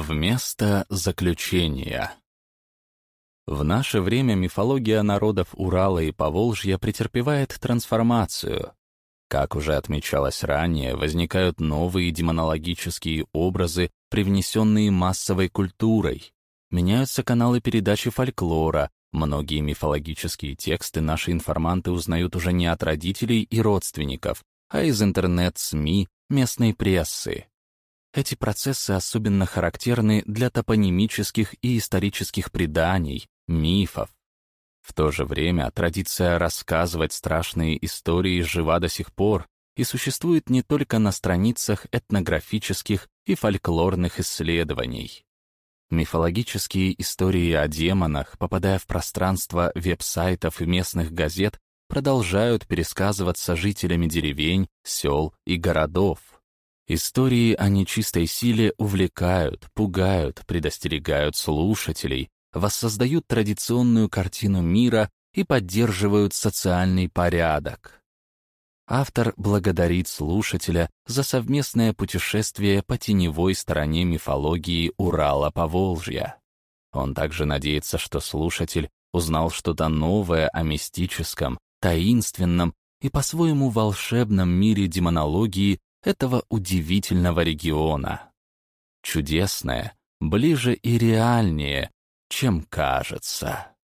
Вместо заключения. В наше время мифология народов Урала и Поволжья претерпевает трансформацию. Как уже отмечалось ранее, возникают новые демонологические образы, привнесенные массовой культурой. Меняются каналы передачи фольклора, многие мифологические тексты наши информанты узнают уже не от родителей и родственников, а из интернет-СМИ, местной прессы. Эти процессы особенно характерны для топонимических и исторических преданий, мифов. В то же время традиция рассказывать страшные истории жива до сих пор и существует не только на страницах этнографических и фольклорных исследований. Мифологические истории о демонах, попадая в пространство веб-сайтов и местных газет, продолжают пересказываться жителями деревень, сел и городов. Истории о нечистой силе увлекают, пугают, предостерегают слушателей, воссоздают традиционную картину мира и поддерживают социальный порядок. Автор благодарит слушателя за совместное путешествие по теневой стороне мифологии Урала-Поволжья. Он также надеется, что слушатель узнал что-то новое о мистическом, таинственном и по-своему волшебном мире демонологии этого удивительного региона. Чудесное, ближе и реальнее, чем кажется.